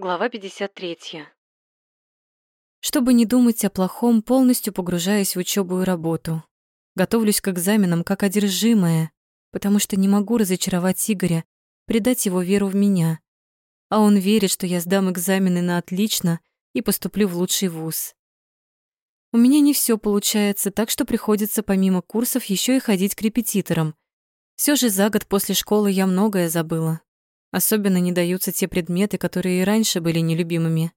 Глава 53. Чтобы не думать о плохом, полностью погружаюсь в учебу и работу. Готовлюсь к экзаменам как одержимая, потому что не могу разочаровать Игоря, предать его веру в меня. А он верит, что я сдам экзамены на отлично и поступлю в лучший вуз. У меня не все получается, так что приходится помимо курсов еще и ходить к репетиторам. Все же за год после школы я многое забыла. Особенно не даются те предметы, которые и раньше были нелюбимыми.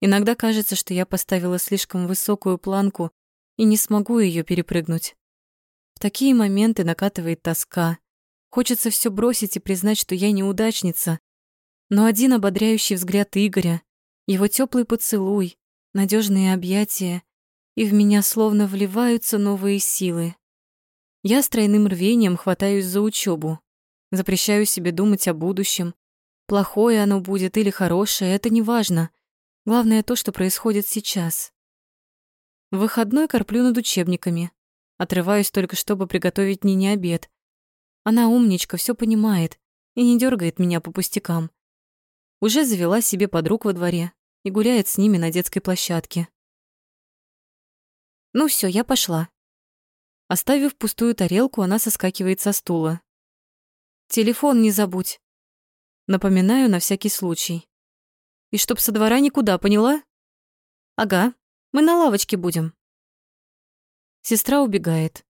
Иногда кажется, что я поставила слишком высокую планку и не смогу ее перепрыгнуть. В такие моменты накатывает тоска. Хочется все бросить и признать, что я неудачница. Но один ободряющий взгляд Игоря, его теплый поцелуй, надежные объятия, и в меня словно вливаются новые силы. Я с тройным рвением хватаюсь за учебу. Запрещаю себе думать о будущем. Плохое оно будет или хорошее, это не важно. Главное то, что происходит сейчас. В выходной корплю над учебниками. Отрываюсь только, чтобы приготовить Нине обед. Она умничка, все понимает и не дергает меня по пустякам. Уже завела себе подруг во дворе и гуляет с ними на детской площадке. Ну все, я пошла. Оставив пустую тарелку, она соскакивает со стула. Телефон не забудь. Напоминаю на всякий случай. И чтоб со двора никуда, поняла? Ага, мы на лавочке будем. Сестра убегает,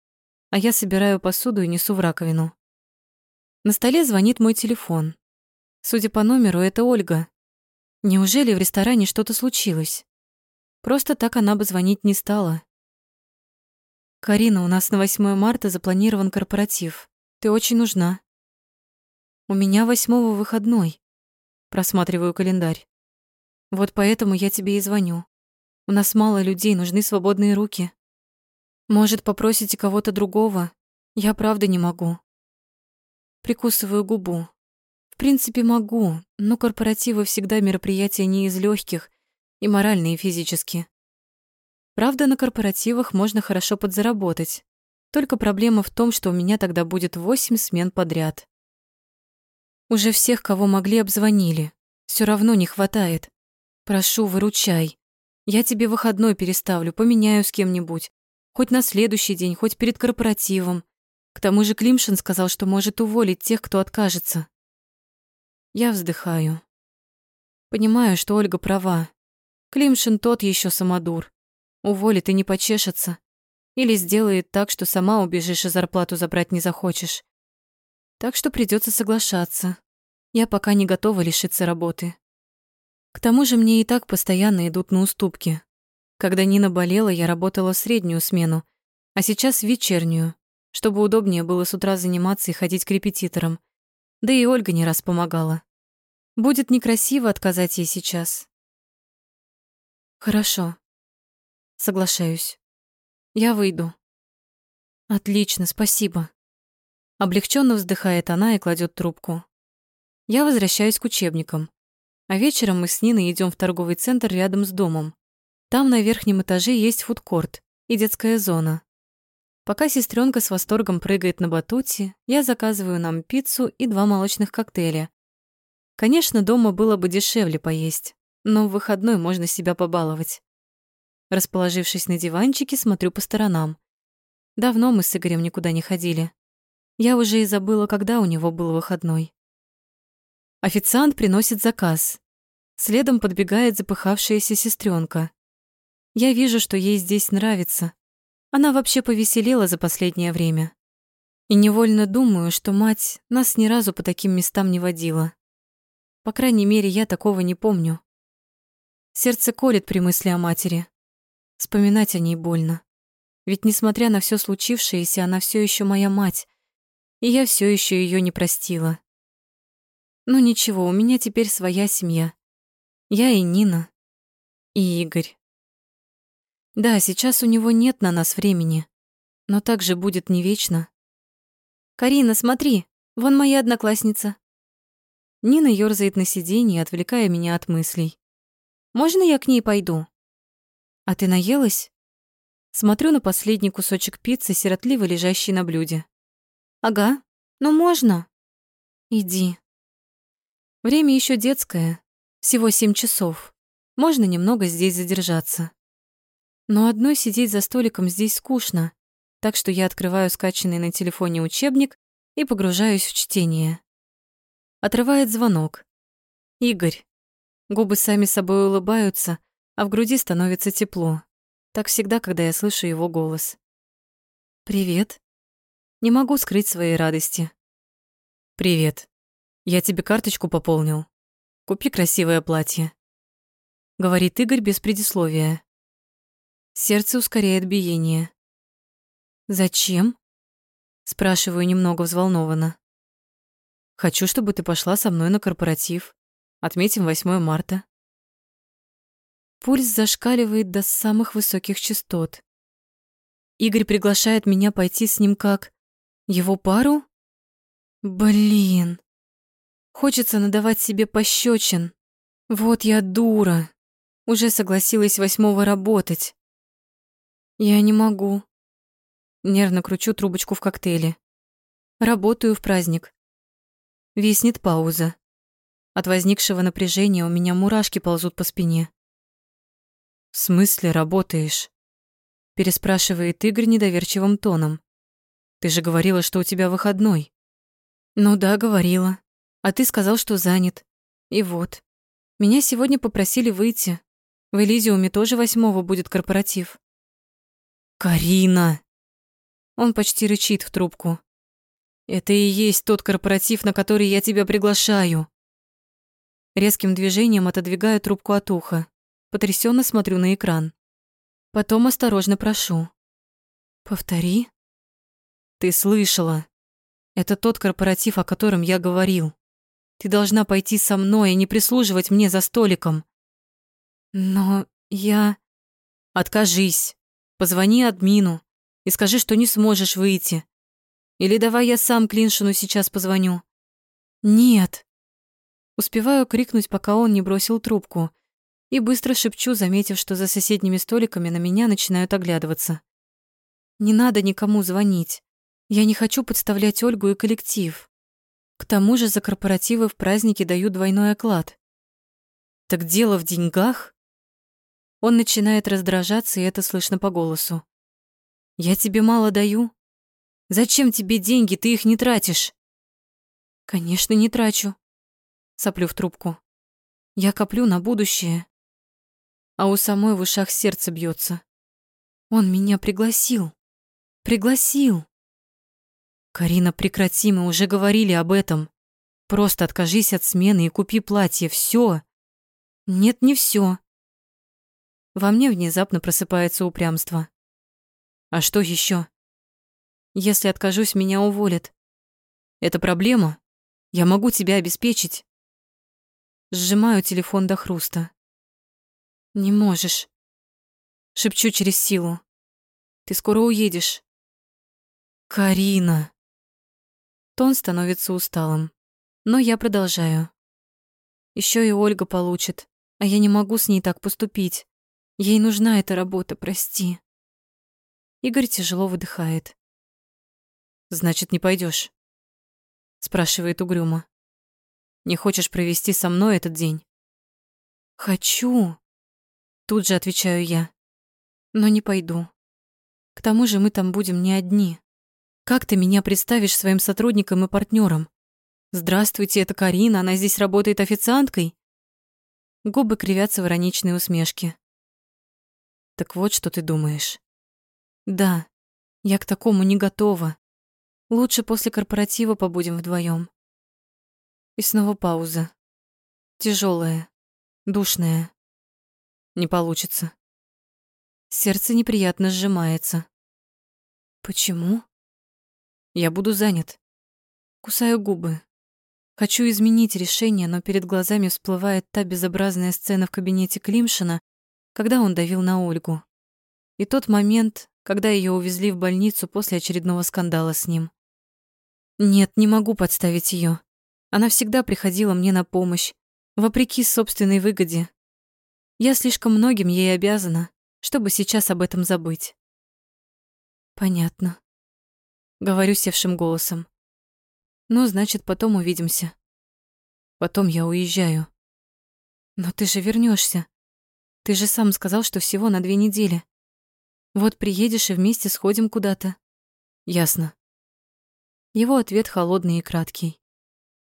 а я собираю посуду и несу в раковину. На столе звонит мой телефон. Судя по номеру, это Ольга. Неужели в ресторане что-то случилось? Просто так она бы звонить не стала. «Карина, у нас на 8 марта запланирован корпоратив. Ты очень нужна». «У меня восьмого выходной». Просматриваю календарь. «Вот поэтому я тебе и звоню. У нас мало людей, нужны свободные руки. Может, попросите кого-то другого? Я правда не могу. Прикусываю губу. В принципе, могу, но корпоративы всегда мероприятия не из легких, и морально, и физически. Правда, на корпоративах можно хорошо подзаработать. Только проблема в том, что у меня тогда будет восемь смен подряд. Уже всех, кого могли, обзвонили. Все равно не хватает. Прошу, выручай. Я тебе выходной переставлю, поменяю с кем-нибудь. Хоть на следующий день, хоть перед корпоративом. К тому же Климшин сказал, что может уволить тех, кто откажется. Я вздыхаю. Понимаю, что Ольга права. Климшин тот еще самодур. Уволит и не почешется. Или сделает так, что сама убежишь и зарплату забрать не захочешь. Так что придется соглашаться. Я пока не готова лишиться работы. К тому же мне и так постоянно идут на уступки. Когда Нина болела, я работала среднюю смену, а сейчас вечернюю, чтобы удобнее было с утра заниматься и ходить к репетиторам. Да и Ольга не раз помогала. Будет некрасиво отказать ей сейчас. Хорошо. Соглашаюсь. Я выйду. Отлично, спасибо. Облегченно вздыхает она и кладет трубку. Я возвращаюсь к учебникам. А вечером мы с Ниной идем в торговый центр рядом с домом. Там на верхнем этаже есть фудкорт и детская зона. Пока сестренка с восторгом прыгает на батуте, я заказываю нам пиццу и два молочных коктейля. Конечно, дома было бы дешевле поесть, но в выходной можно себя побаловать. Расположившись на диванчике, смотрю по сторонам. Давно мы с Игорем никуда не ходили. Я уже и забыла, когда у него был выходной. Официант приносит заказ. Следом подбегает запыхавшаяся сестренка. Я вижу, что ей здесь нравится. Она вообще повеселела за последнее время. И невольно думаю, что мать нас ни разу по таким местам не водила. По крайней мере, я такого не помню. Сердце колет при мысли о матери. Вспоминать о ней больно. Ведь несмотря на все случившееся, она все еще моя мать, и я все еще ее не простила. Но ничего, у меня теперь своя семья. Я и Нина, и Игорь. Да, сейчас у него нет на нас времени, но так же будет не вечно. «Карина, смотри, вон моя одноклассница». Нина ёрзает на сиденье, отвлекая меня от мыслей. «Можно я к ней пойду?» «А ты наелась?» Смотрю на последний кусочек пиццы, сиротливо лежащий на блюде. «Ага, ну можно?» «Иди». Время еще детское, Всего семь часов. Можно немного здесь задержаться. Но одной сидеть за столиком здесь скучно, так что я открываю скачанный на телефоне учебник и погружаюсь в чтение. Отрывает звонок. Игорь. Губы сами собой улыбаются, а в груди становится тепло. Так всегда, когда я слышу его голос. «Привет». Не могу скрыть своей радости. «Привет. Я тебе карточку пополнил. Купи красивое платье», — говорит Игорь без предисловия. Сердце ускоряет биение. «Зачем?» — спрашиваю немного взволнованно. «Хочу, чтобы ты пошла со мной на корпоратив. Отметим 8 марта». Пульс зашкаливает до самых высоких частот. Игорь приглашает меня пойти с ним как... Его пару? Блин. Хочется надавать себе пощечин. Вот я дура. Уже согласилась восьмого работать. Я не могу. Нервно кручу трубочку в коктейле. Работаю в праздник. Виснет пауза. От возникшего напряжения у меня мурашки ползут по спине. «В смысле работаешь?» Переспрашивает Игорь недоверчивым тоном. «Ты же говорила, что у тебя выходной». «Ну да, говорила. А ты сказал, что занят. И вот. Меня сегодня попросили выйти. В Элизиуме тоже восьмого будет корпоратив». «Карина!» Он почти рычит в трубку. «Это и есть тот корпоратив, на который я тебя приглашаю». Резким движением отодвигаю трубку от уха. Потрясенно смотрю на экран. Потом осторожно прошу. «Повтори». «Ты слышала. Это тот корпоратив, о котором я говорил. Ты должна пойти со мной и не прислуживать мне за столиком». «Но я...» «Откажись. Позвони админу и скажи, что не сможешь выйти. Или давай я сам Клиншину сейчас позвоню». «Нет». Успеваю крикнуть, пока он не бросил трубку – и быстро шепчу, заметив, что за соседними столиками на меня начинают оглядываться. Не надо никому звонить. Я не хочу подставлять Ольгу и коллектив. К тому же за корпоративы в праздники дают двойной оклад. Так дело в деньгах? Он начинает раздражаться, и это слышно по голосу. Я тебе мало даю. Зачем тебе деньги, ты их не тратишь? Конечно, не трачу. Соплю в трубку. Я коплю на будущее а у самой в ушах сердце бьется. Он меня пригласил. Пригласил. Карина, прекрати, мы уже говорили об этом. Просто откажись от смены и купи платье. Все. Нет, не все. Во мне внезапно просыпается упрямство. А что еще? Если откажусь, меня уволят. Это проблема? Я могу тебя обеспечить. Сжимаю телефон до хруста. Не можешь. Шепчу через силу. Ты скоро уедешь. Карина. Тон становится усталым, но я продолжаю. Еще и Ольга получит, а я не могу с ней так поступить. Ей нужна эта работа, прости. Игорь тяжело выдыхает. Значит, не пойдешь? спрашивает угрюмо. Не хочешь провести со мной этот день? Хочу. Тут же отвечаю я. Но не пойду. К тому же мы там будем не одни. Как ты меня представишь своим сотрудникам и партнерам? Здравствуйте, это Карина, она здесь работает официанткой? Губы кривятся в ироничной усмешке. Так вот, что ты думаешь. Да, я к такому не готова. Лучше после корпоратива побудем вдвоем. И снова пауза. Тяжелая, душная. Не получится. Сердце неприятно сжимается. Почему? Я буду занят. Кусаю губы. Хочу изменить решение, но перед глазами всплывает та безобразная сцена в кабинете Климшина, когда он давил на Ольгу. И тот момент, когда ее увезли в больницу после очередного скандала с ним. Нет, не могу подставить ее. Она всегда приходила мне на помощь, вопреки собственной выгоде, я слишком многим ей обязана, чтобы сейчас об этом забыть. Понятно. Говорю севшим голосом. Ну, значит, потом увидимся. Потом я уезжаю. Но ты же вернешься. Ты же сам сказал, что всего на две недели. Вот приедешь и вместе сходим куда-то. Ясно. Его ответ холодный и краткий.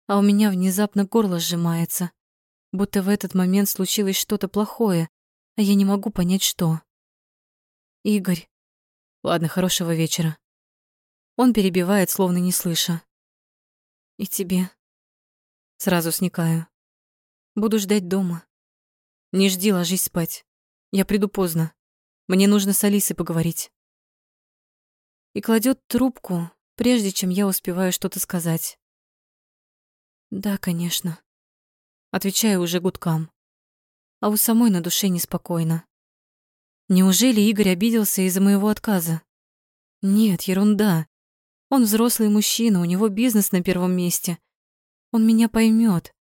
А у меня внезапно горло сжимается, будто в этот момент случилось что-то плохое, а я не могу понять, что. Игорь. Ладно, хорошего вечера. Он перебивает, словно не слыша. И тебе. Сразу сникаю. Буду ждать дома. Не жди, ложись спать. Я приду поздно. Мне нужно с Алисой поговорить. И кладет трубку, прежде чем я успеваю что-то сказать. Да, конечно. Отвечаю уже гудкам. А у самой на душе неспокойно. Неужели Игорь обиделся из-за моего отказа? Нет, ерунда. Он взрослый мужчина, у него бизнес на первом месте. Он меня поймет.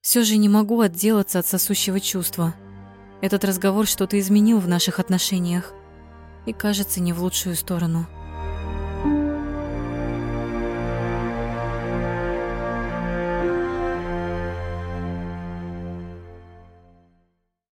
Все же не могу отделаться от сосущего чувства. Этот разговор что-то изменил в наших отношениях. И кажется, не в лучшую сторону.